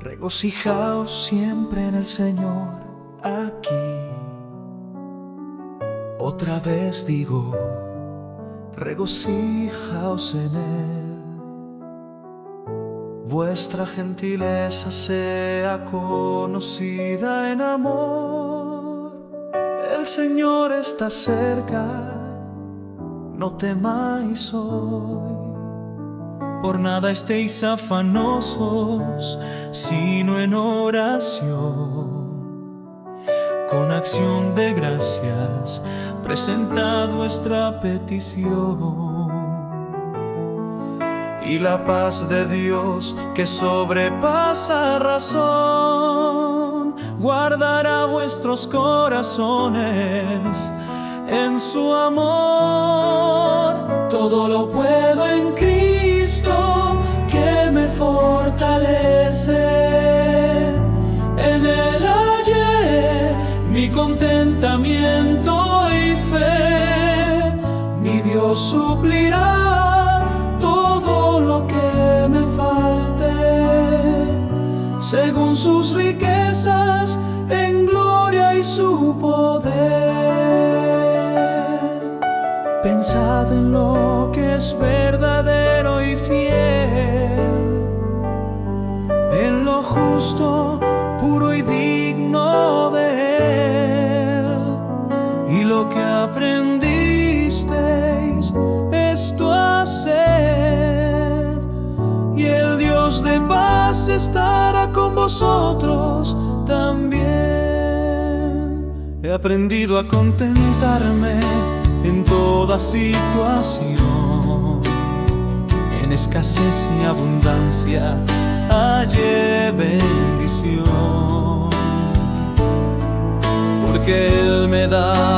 Regocijaos siempre en el Señor aquí. Otra vez digo, regocijaos en Él. Vuestra gentileza sea conocida en amor. El Señor está cerca, no temáis hoy. Por nada estéis afanosos, sino en oración. Con acción de gracias, presentad vuestra petición. Y la paz de Dios que sobrepasa razón, guardará vuestros corazones en su amor. Todo lo puedo en Cristo mi contentamiento y fe. Mi Dios suplirá todo lo que me falte según sus riquezas en gloria y su poder. Pensad en lo que es verdadero aprendisteis, esto haced. Y el Dios de paz estará con vosotros también. He aprendido a contentarme en toda situación, en escasez y abundancia halle bendición. Porque Él me da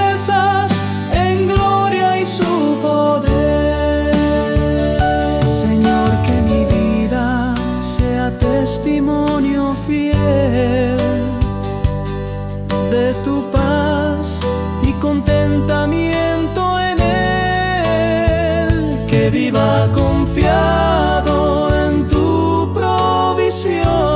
de tu paz y contentamiento en él, que viva confiado en tu provisión.